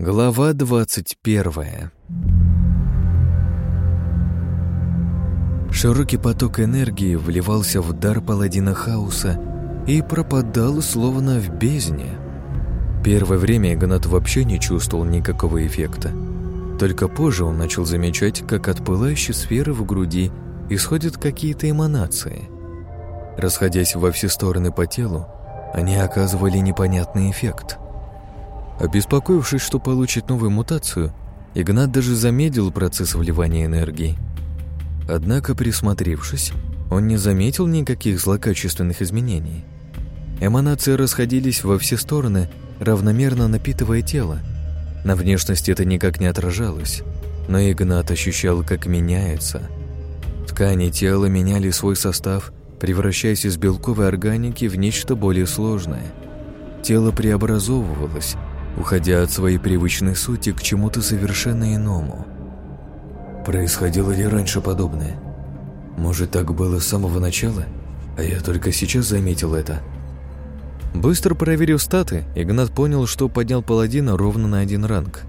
Глава двадцать первая Широкий поток энергии вливался в дар паладина хаоса и пропадал словно в бездне. Первое время Игнат вообще не чувствовал никакого эффекта. Только позже он начал замечать, как от пылающей сферы в груди исходят какие-то эманации. Расходясь во все стороны по телу, они оказывали непонятный эффект. Обеспокоившись, что получит новую мутацию, Игнат даже замедлил процесс вливания энергии. Однако, присмотревшись, он не заметил никаких злокачественных изменений. Эманации расходились во все стороны, равномерно напитывая тело. На внешности это никак не отражалось, но Игнат ощущал, как меняется. Ткани тела меняли свой состав, превращаясь из белковой органики в нечто более сложное. Тело преобразовывалось, уходя от своей привычной сути к чему-то совершенно иному. Происходило ли раньше подобное? Может, так было с самого начала, а я только сейчас заметил это? Быстро проверив статы, Игнат понял, что поднял паладина ровно на один ранг.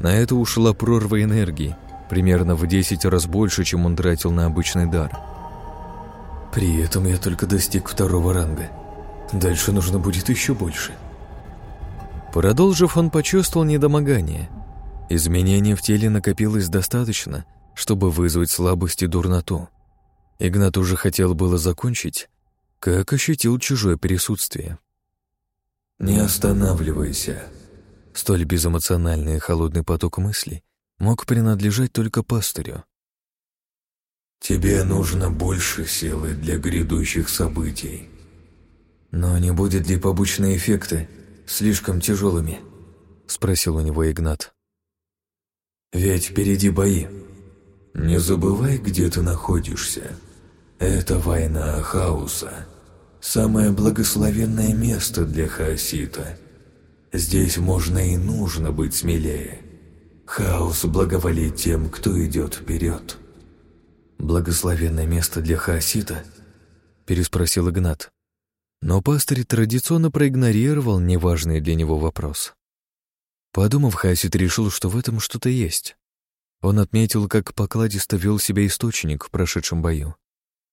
На это ушла прорва энергии, примерно в 10 раз больше, чем он тратил на обычный дар. При этом я только достиг второго ранга. Дальше нужно будет еще больше. Продолжив, он почувствовал недомогание. Изменений в теле накопилось достаточно, чтобы вызвать слабость и дурноту. Игнат уже хотел было закончить, как ощутил чужое присутствие. «Не останавливайся». Столь безэмоциональный и холодный поток мыслей мог принадлежать только пастырю. «Тебе нужно больше силы для грядущих событий». «Но не будет ли побочные эффекты слишком тяжелыми?» — спросил у него Игнат. «Ведь впереди бои. Не забывай, где ты находишься. Это война хаоса. Самое благословенное место для хаосита. Здесь можно и нужно быть смелее. Хаос благоволит тем, кто идет вперед». «Благословенное место для хаосита?» — переспросил Игнат. Но пастырь традиционно проигнорировал неважный для него вопрос. Подумав, Хасид решил, что в этом что-то есть. Он отметил, как покладисто вел себя источник в прошедшем бою.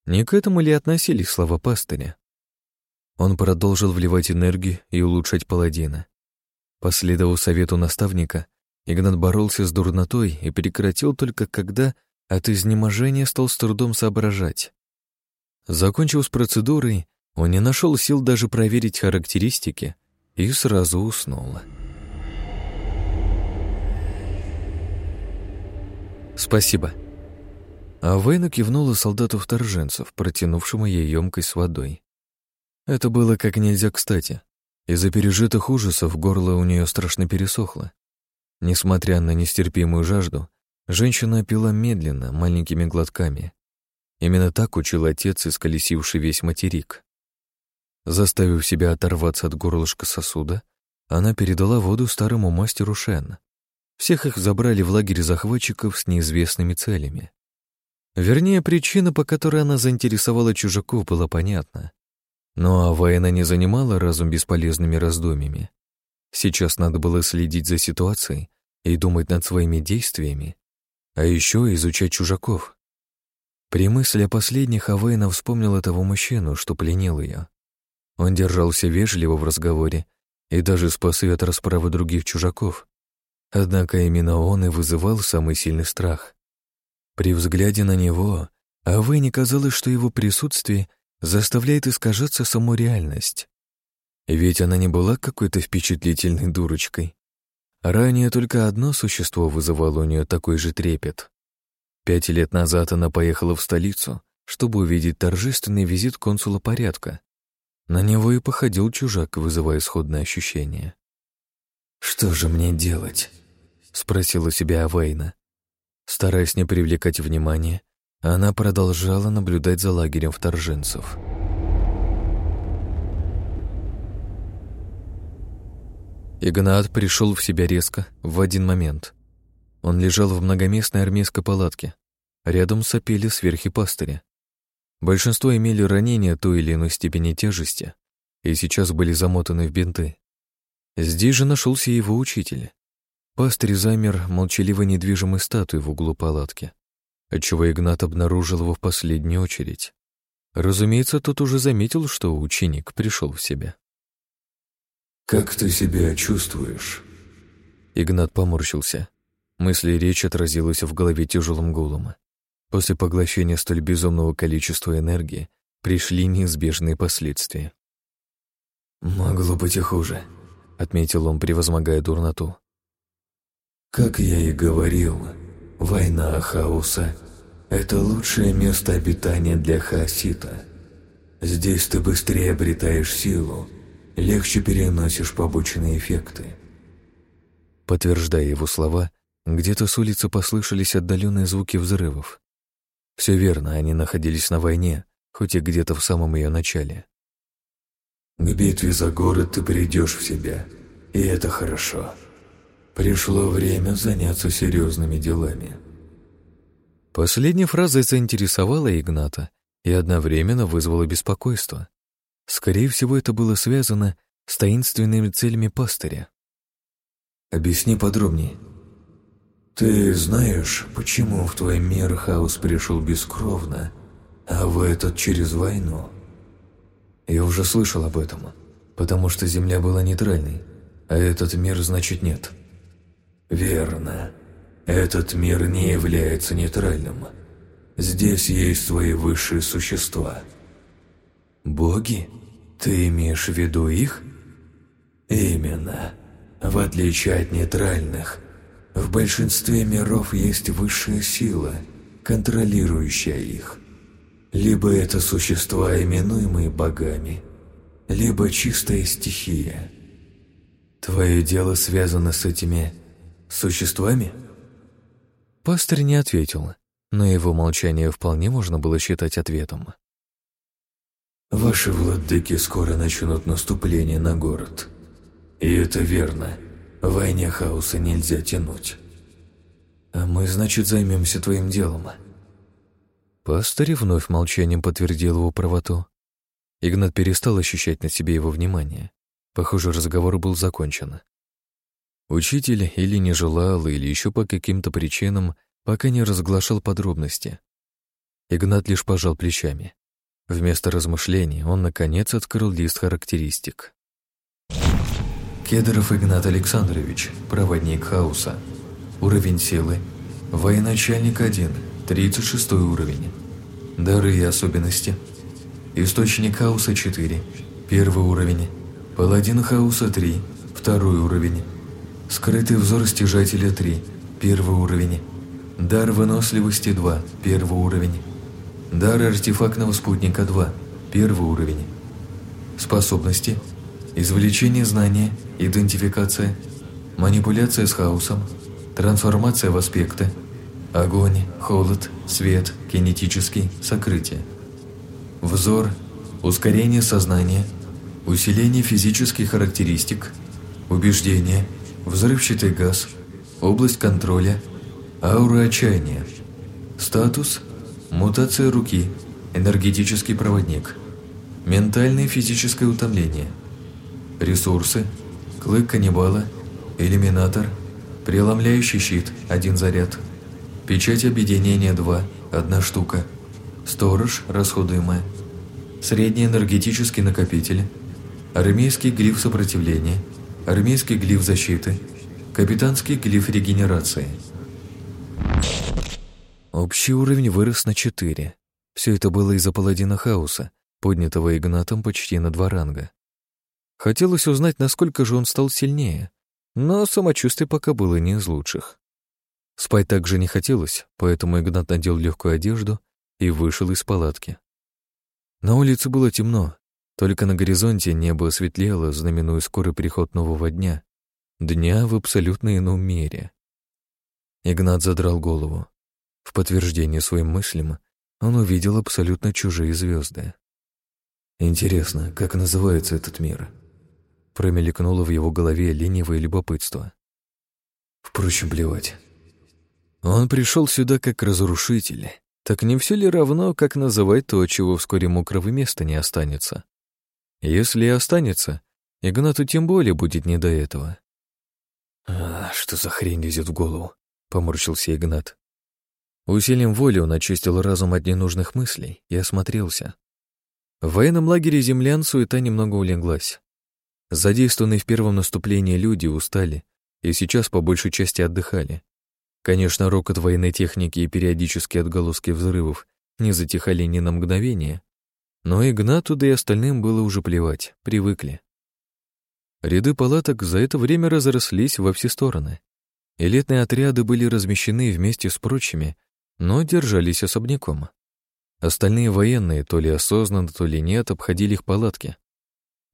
Не к этому ли относились слова пастыря? Он продолжил вливать энергию и улучшать паладина. Последовав совету наставника, Игнат боролся с дурнотой и прекратил только когда от изнеможения стал с трудом соображать. Закончив с процедурой, он не нашел сил даже проверить характеристики и сразу уснул. «Спасибо». А Вейна кивнула солдату-вторженцев, протянувшему ей емкость с водой. Это было как нельзя кстати. Из-за пережитых ужасов горло у нее страшно пересохло. Несмотря на нестерпимую жажду, женщина пила медленно, маленькими глотками. Именно так учил отец, исколесивший весь материк. Заставив себя оторваться от горлышка сосуда, она передала воду старому мастеру Шен. Всех их забрали в лагерь захватчиков с неизвестными целями. Вернее, причина, по которой она заинтересовала чужаков, была понятна. Но Авайна не занимала разум бесполезными раздумьями. Сейчас надо было следить за ситуацией и думать над своими действиями, а еще изучать чужаков. При мысли о последних Авейна вспомнила того мужчину, что пленил ее. Он держался вежливо в разговоре и даже спас ее от расправы других чужаков. Однако именно он и вызывал самый сильный страх. При взгляде на него Авене казалось, что его присутствие заставляет искажаться саму реальность. Ведь она не была какой-то впечатлительной дурочкой. Ранее только одно существо вызывало у нее такой же трепет. Пять лет назад она поехала в столицу, чтобы увидеть торжественный визит консула порядка, на него и походил чужак, вызывая сходное ощущение. «Что же мне делать?» — спросила себя Авейна. Стараясь не привлекать внимания, она продолжала наблюдать за лагерем вторженцев. Игнат пришел в себя резко, в один момент. Он лежал в многоместной армейской палатке. Рядом сопели сверхи пастыря. Большинство имели ранения той или иной степени тяжести и сейчас были замотаны в бинты. Здесь же нашелся его учитель. Пастырь замер молчаливо недвижимой статуей в углу палатки, отчего Игнат обнаружил его в последнюю очередь. Разумеется, тот уже заметил, что ученик пришел в себя. «Как ты себя чувствуешь?» Игнат поморщился. Мысли и речь отразилась в голове тяжелым гулом. После поглощения столь безумного количества энергии пришли неизбежные последствия. «Могло быть и хуже», — отметил он, превозмогая дурноту. «Как я и говорил, война хаоса — это лучшее место обитания для хаосита. Здесь ты быстрее обретаешь силу, легче переносишь побочные эффекты». Подтверждая его слова, где-то с улицы послышались отдаленные звуки взрывов. Все верно, они находились на войне, хоть и где-то в самом ее начале. К битве за город ты придешь в себя, и это хорошо. Пришло время заняться серьезными делами. Последняя фраза заинтересовала Игната и одновременно вызвала беспокойство. Скорее всего, это было связано с таинственными целями пастыря. «Объясни подробнее», «Ты знаешь, почему в твой мир хаос пришел бескровно, а в этот через войну?» Я уже слышал об этом, потому что Земля была нейтральной, а этот мир, значит, нет. Верно. Этот мир не является нейтральным. Здесь есть свои высшие существа. Боги? Ты имеешь в виду их? Именно. В отличие от нейтральных, в большинстве миров есть высшая сила, контролирующая их. Либо это существа, именуемые богами, либо чистая стихия. Твое дело связано с этими существами? Пастор не ответил, но его молчание вполне можно было считать ответом. Ваши владыки скоро начнут наступление на город. И это верно. В войне хаоса нельзя тянуть. А мы, значит, займемся твоим делом. Пастырь вновь молчанием подтвердил его правоту. Игнат перестал ощущать на себе его внимание. Похоже, разговор был закончен. Учитель или не желал, или еще по каким-то причинам пока не разглашал подробности. Игнат лишь пожал плечами. Вместо размышлений он, наконец, открыл лист характеристик. Кедров Игнат Александрович, проводник хаоса. Уровень силы. Военачальник 1, 36 уровень. Дары и особенности. Источник хаоса 4, первый уровень. Паладин хаоса 3, второй уровень. Скрытый взор стяжателя 3, первый уровень. Дар выносливости 2, первый уровень. Дар артефактного спутника 2, первый уровень. Способности. Извлечение знания, идентификация, манипуляция с хаосом, трансформация в аспекты, Огонь, холод, свет, кинетический, сокрытие. Взор, ускорение сознания, усиление физических характеристик, убеждение, взрывчатый газ, область контроля, аура отчаяния. Статус – мутация руки, энергетический проводник. Ментальное и физическое утомление. Ресурсы – клык каннибала, иллюминатор, преломляющий щит – один заряд – Печать объединения 2, одна штука. Сторож, расходуемая. Средний энергетический накопитель. Армейский глиф сопротивления. Армейский глиф защиты. Капитанский глиф регенерации. Общий уровень вырос на 4. Все это было из-за паладина хаоса, поднятого Игнатом почти на два ранга. Хотелось узнать, насколько же он стал сильнее, но самочувствие пока было не из лучших. Спать также не хотелось, поэтому Игнат надел легкую одежду и вышел из палатки. На улице было темно, только на горизонте небо светлело, знаменуя скорый приход нового дня, дня в абсолютно ином мире. Игнат задрал голову. В подтверждение своим мыслям он увидел абсолютно чужие звезды. «Интересно, как называется этот мир?» Промелькнуло в его голове ленивое любопытство. Впрочем, плевать. Он пришел сюда как разрушитель. Так не все ли равно, как называть то, чего вскоре мокрого места не останется? Если и останется, Игнату тем более будет не до этого. что за хрень лезет в голову?» — поморщился Игнат. Усилием воли он очистил разум от ненужных мыслей и осмотрелся. В военном лагере землян суета немного улеглась. Задействованные в первом наступлении люди устали и сейчас по большей части отдыхали. Конечно, рокот военной техники и периодические отголоски взрывов не затихали ни на мгновение, но Игнату да и остальным было уже плевать, привыкли. Ряды палаток за это время разрослись во все стороны. Элитные отряды были размещены вместе с прочими, но держались особняком. Остальные военные, то ли осознанно, то ли нет, обходили их палатки.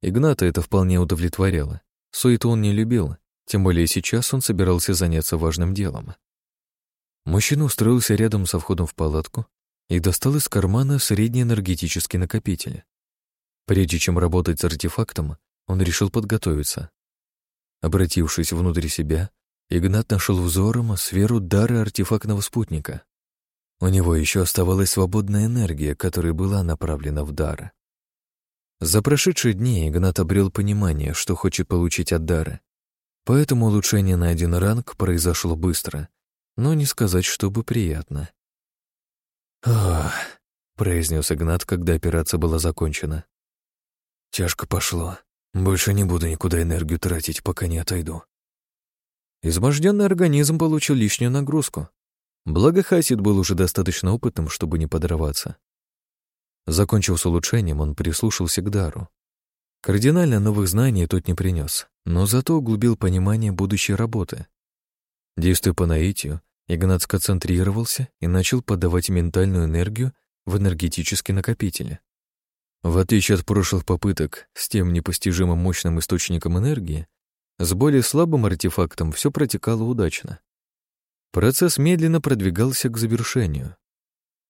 Игната это вполне удовлетворяло. Суету он не любил, тем более сейчас он собирался заняться важным делом. Мужчина устроился рядом со входом в палатку и достал из кармана средний энергетический накопитель. Прежде чем работать с артефактом, он решил подготовиться. Обратившись внутрь себя, Игнат нашел взором сферу дара артефактного спутника. У него еще оставалась свободная энергия, которая была направлена в дар. За прошедшие дни Игнат обрел понимание, что хочет получить от дара. Поэтому улучшение на один ранг произошло быстро, но не сказать, чтобы приятно. «Ах», — произнес Игнат, когда операция была закончена. «Тяжко пошло. Больше не буду никуда энергию тратить, пока не отойду». Изможденный организм получил лишнюю нагрузку. Благо Хасид был уже достаточно опытным, чтобы не подорваться. Закончив с улучшением, он прислушался к дару. Кардинально новых знаний тот не принес, но зато углубил понимание будущей работы. Действуя по наитию, Игнат сконцентрировался и начал подавать ментальную энергию в энергетические накопители. В отличие от прошлых попыток с тем непостижимо мощным источником энергии, с более слабым артефактом все протекало удачно. Процесс медленно продвигался к завершению.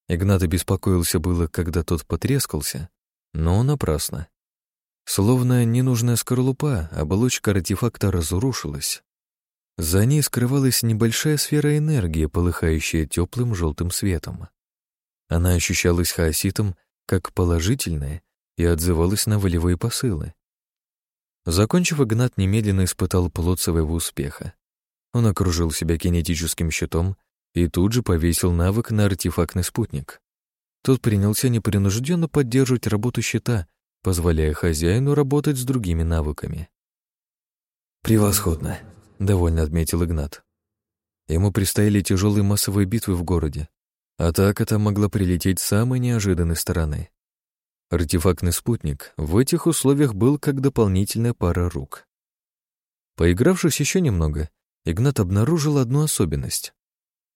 Игнат беспокоился было, когда тот потрескался, но напрасно. Словно ненужная скорлупа, оболочка артефакта разрушилась, за ней скрывалась небольшая сфера энергии, полыхающая теплым желтым светом. Она ощущалась хаоситом как положительная и отзывалась на волевые посылы. Закончив, Игнат немедленно испытал плод своего успеха. Он окружил себя кинетическим щитом и тут же повесил навык на артефактный спутник. Тот принялся непринужденно поддерживать работу щита, позволяя хозяину работать с другими навыками. «Превосходно!» — довольно отметил Игнат. Ему предстояли тяжелые массовые битвы в городе. Атака там могла прилететь с самой неожиданной стороны. Артефактный спутник в этих условиях был как дополнительная пара рук. Поигравшись еще немного, Игнат обнаружил одну особенность.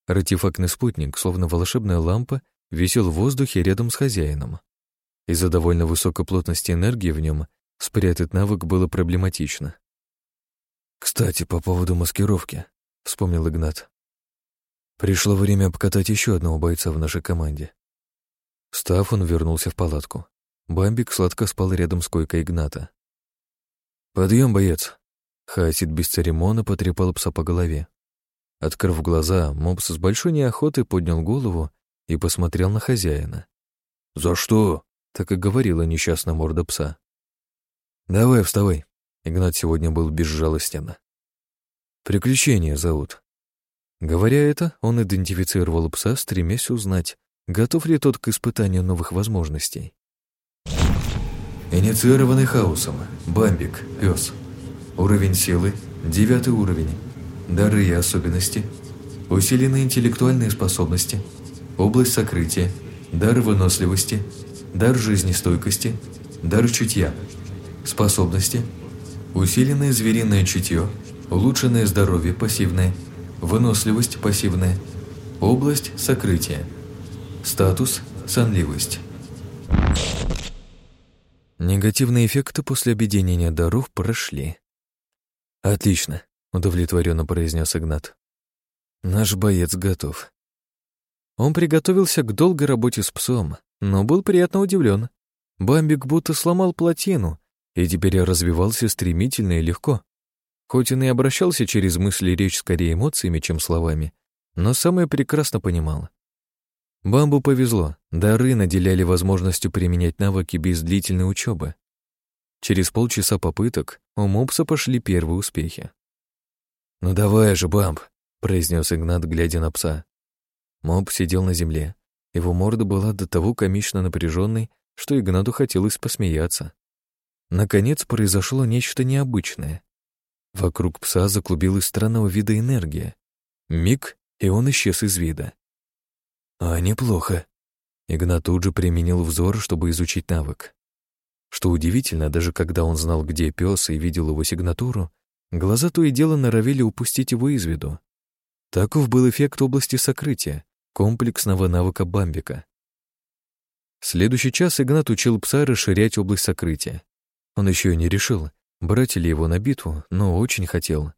Артефактный спутник, словно волшебная лампа, висел в воздухе рядом с хозяином. Из-за довольно высокой плотности энергии в нем спрятать навык было проблематично. «Кстати, по поводу маскировки», — вспомнил Игнат. «Пришло время обкатать еще одного бойца в нашей команде». Встав, он вернулся в палатку. Бамбик сладко спал рядом с койкой Игната. «Подъем, боец!» Хасид без церемона потрепал пса по голове. Открыв глаза, мопс с большой неохотой поднял голову и посмотрел на хозяина. «За что?» — так и говорила несчастная морда пса. «Давай, вставай», Игнат сегодня был безжалостен. «Приключения зовут». Говоря это, он идентифицировал пса, стремясь узнать, готов ли тот к испытанию новых возможностей. Инициированный хаосом. Бамбик. Пес. Уровень силы. Девятый уровень. Дары и особенности. Усиленные интеллектуальные способности. Область сокрытия. Дар выносливости. Дар жизнестойкости. Дар чутья. Способности – Усиленное звериное чутье, улучшенное здоровье пассивное, выносливость пассивная, область сокрытия, статус сонливость. Негативные эффекты после объединения даров прошли. «Отлично», — удовлетворенно произнес Игнат. «Наш боец готов». Он приготовился к долгой работе с псом, но был приятно удивлен. Бамбик будто сломал плотину, и теперь развивался стремительно и легко. Хоть он и обращался через мысли речь скорее эмоциями, чем словами, но самое прекрасно понимал. Бамбу повезло, дары наделяли возможностью применять навыки без длительной учебы. Через полчаса попыток у мопса пошли первые успехи. «Ну давай же, Бамп!» — произнес Игнат, глядя на пса. Моб сидел на земле. Его морда была до того комично напряженной, что Игнату хотелось посмеяться. Наконец произошло нечто необычное. Вокруг пса заклубилась странного вида энергия. Миг, и он исчез из вида. «А неплохо». Игнат тут же применил взор, чтобы изучить навык. Что удивительно, даже когда он знал, где пес и видел его сигнатуру, глаза то и дело норовили упустить его из виду. Таков был эффект области сокрытия, комплексного навыка бамбика. Следующий час Игнат учил пса расширять область сокрытия. Он еще и не решил, брать ли его на битву, но очень хотел.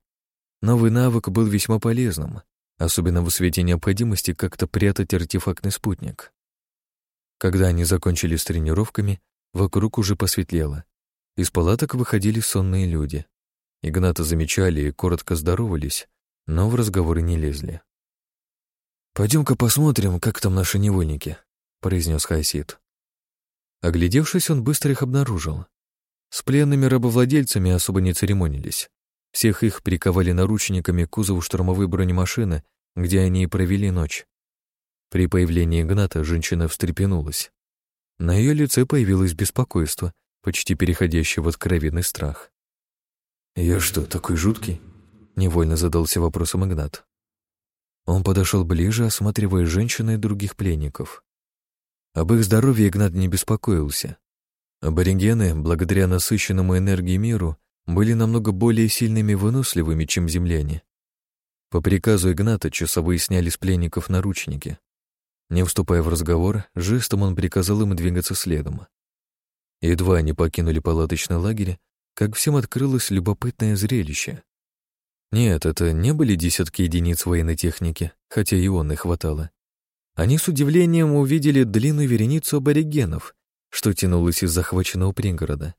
Новый навык был весьма полезным, особенно в свете необходимости как-то прятать артефактный спутник. Когда они закончили с тренировками, вокруг уже посветлело. Из палаток выходили сонные люди. Игната замечали и коротко здоровались, но в разговоры не лезли. «Пойдем-ка посмотрим, как там наши невольники», — произнес Хайсид. Оглядевшись, он быстро их обнаружил. С пленными рабовладельцами особо не церемонились. Всех их приковали наручниками к кузову штурмовой бронемашины, где они и провели ночь. При появлении Игната женщина встрепенулась. На ее лице появилось беспокойство, почти переходящее в откровенный страх. «Я что, такой жуткий?» — невольно задался вопросом Игнат. Он подошел ближе, осматривая женщины и других пленников. Об их здоровье Игнат не беспокоился. Аборигены, благодаря насыщенному энергии миру, были намного более сильными и выносливыми, чем земляне. По приказу Игната часовые сняли с пленников наручники. Не вступая в разговор, жестом он приказал им двигаться следом. Едва они покинули палаточный лагерь, как всем открылось любопытное зрелище. Нет, это не были десятки единиц военной техники, хотя и он и хватало. Они с удивлением увидели длинную вереницу аборигенов, что тянулось из захваченного пригорода.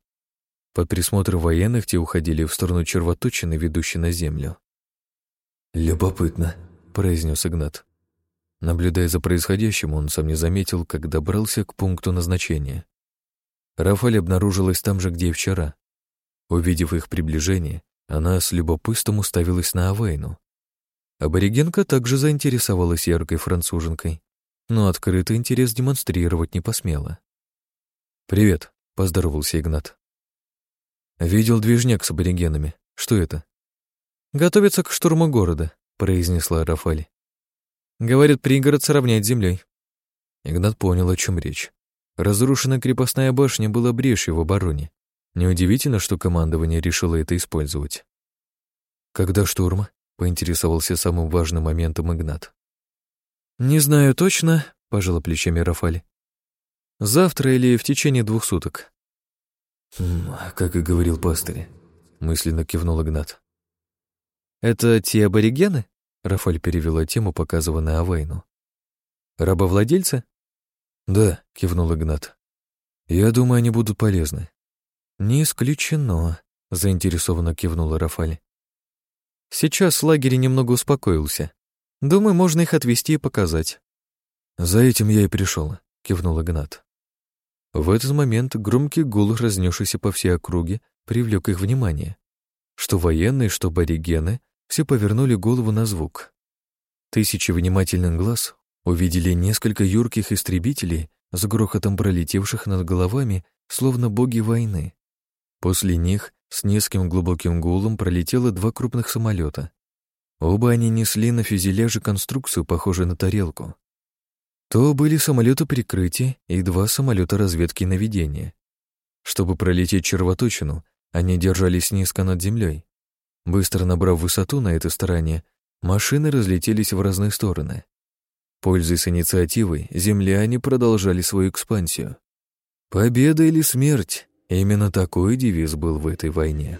Под присмотром военных те уходили в сторону червоточины, ведущей на землю. «Любопытно», — произнес Игнат. Наблюдая за происходящим, он сам не заметил, как добрался к пункту назначения. Рафаль обнаружилась там же, где и вчера. Увидев их приближение, она с любопытством уставилась на Авейну. Аборигенка также заинтересовалась яркой француженкой, но открытый интерес демонстрировать не посмела. «Привет», — поздоровался Игнат. «Видел движняк с аборигенами. Что это?» «Готовится к штурму города», — произнесла Рафали. «Говорят, пригород сравнять с землей». Игнат понял, о чем речь. Разрушенная крепостная башня была брешью в обороне. Неудивительно, что командование решило это использовать. «Когда штурм?» — поинтересовался самым важным моментом Игнат. «Не знаю точно», — пожала плечами Рафали. Завтра или в течение двух суток. «Хм, как и говорил пастырь», — мысленно кивнул Игнат. «Это те аборигены?» — Рафаль перевела тему, показывая на Авейну. «Рабовладельцы?» «Да», — кивнул Игнат. «Я думаю, они будут полезны». «Не исключено», — заинтересованно кивнула Рафаль. «Сейчас лагерь немного успокоился. Думаю, можно их отвезти и показать». «За этим я и пришел», — кивнул Игнат. В этот момент громкий гул, разнесшийся по всей округе, привлек их внимание. Что военные, что аборигены, все повернули голову на звук. Тысячи внимательных глаз увидели несколько юрких истребителей с грохотом пролетевших над головами, словно боги войны. После них с низким глубоким гулом пролетело два крупных самолета. Оба они несли на фюзеляже конструкцию, похожую на тарелку то были самолеты прикрытия и два самолета разведки и наведения. Чтобы пролететь червоточину, они держались низко над землей. Быстро набрав высоту на этой стороне, машины разлетелись в разные стороны. Пользуясь инициативой, земляне продолжали свою экспансию. Победа или смерть — именно такой девиз был в этой войне.